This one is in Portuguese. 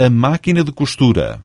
a máquina de costura.